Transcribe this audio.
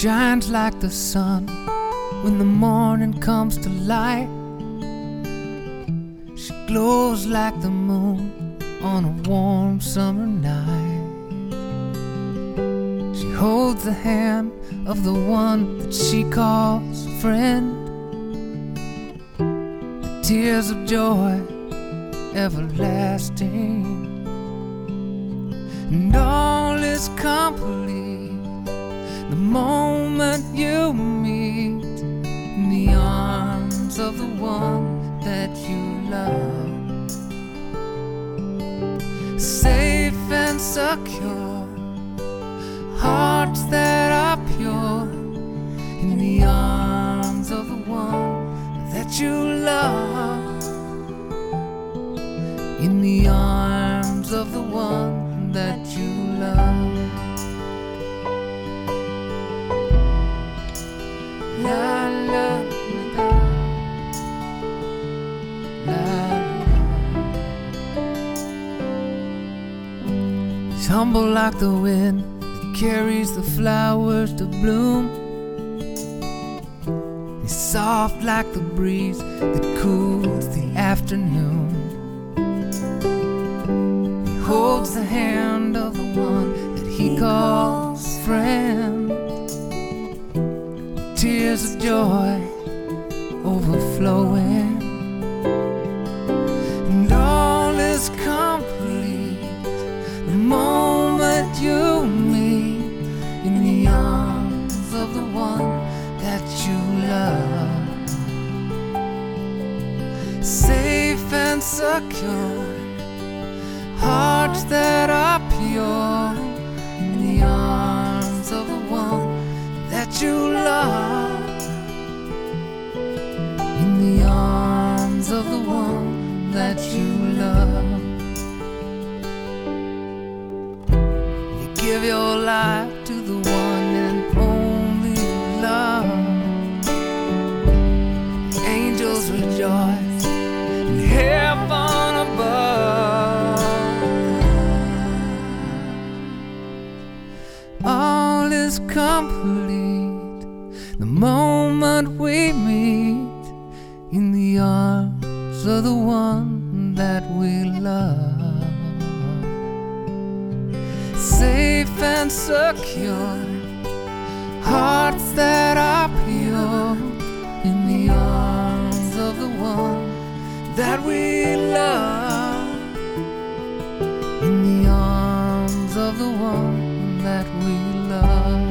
shines like the sun when the morning comes to light. She glows like the moon on a warm summer night. She holds the hand of the one that she calls a friend. The tears of joy, everlasting. And all is complete the moment you meet in the arms of the one that you love. Safe and secure, hearts that are pure in the arms of the one that you love. In the arms of the one He's humble like the wind that carries the flowers to bloom. He's soft like the breeze that cools the afternoon. He holds the hand of the one that he calls friend tears of joy overflowing, you love. Safe and secure, hearts that are pure in the arms of the one that you love. In the arms of the one that you love. You give your life to the one angels in heaven above. All is complete the moment we meet in the arms of the one that we love. Safe and secure, hearts that are that we love in the arms of the one that we love.